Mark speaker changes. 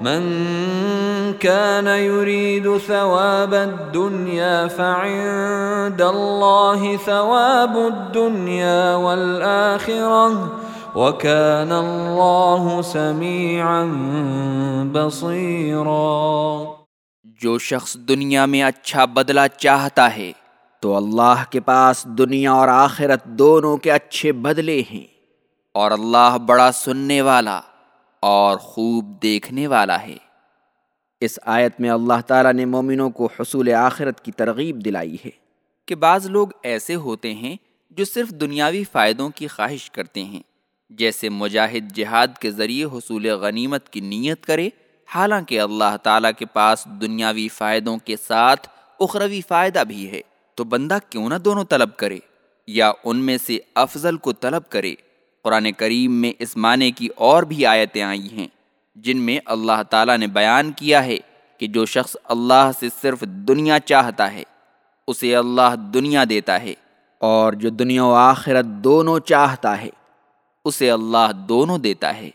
Speaker 1: من كان يريد ثواب الدنيا فعند الله ثواب الدنيا والآخرة وكان الله سميعا بصيرا
Speaker 2: جو شخص دنیا میں اچھا بدلہ چاہتا ہے تو اللہ کے پاس دنیا اور آخرت دونوں کے اچھے بدلے ہیں اور اللہ بڑا سننے والا اور خوب دیکھنے والا ہے۔ اس آیت میں اللہ تعالیٰ نے مومنوں کو حصول آخرت کی ترغیب دلائی ہے کہ بعض لوگ ایسے ہوتے ہیں جو صرف دنیاوی فائدوں کی خواہش کرتے ہیں، جیسے مجاہد جہاد کے ذریعے حصول غنیمت کی نیت کرے۔ حالانکہ اللہ تعالیٰ کے پاس دنیاوی فائدوں کے ساتھ اخروی فائدہ بھی ہے، تو بندہ کیوں نہ دونوں طلب کرے، یا ان میں سے افضل کو طلب کرے۔ قرآن کریم میں اس معنی کی اور بھی آیتیں آئی ہیں، جن میں اللہ تعالیٰ نے بیان کیا ہے کہ جو شخص اللہ سے صرف دنیا چاہتا ہے، اسے اللہ دنیا دیتا ہے، اور جو دنیا و آخرت دونوں چاہتا ہے، اسے اللہ دونوں دیتا ہے۔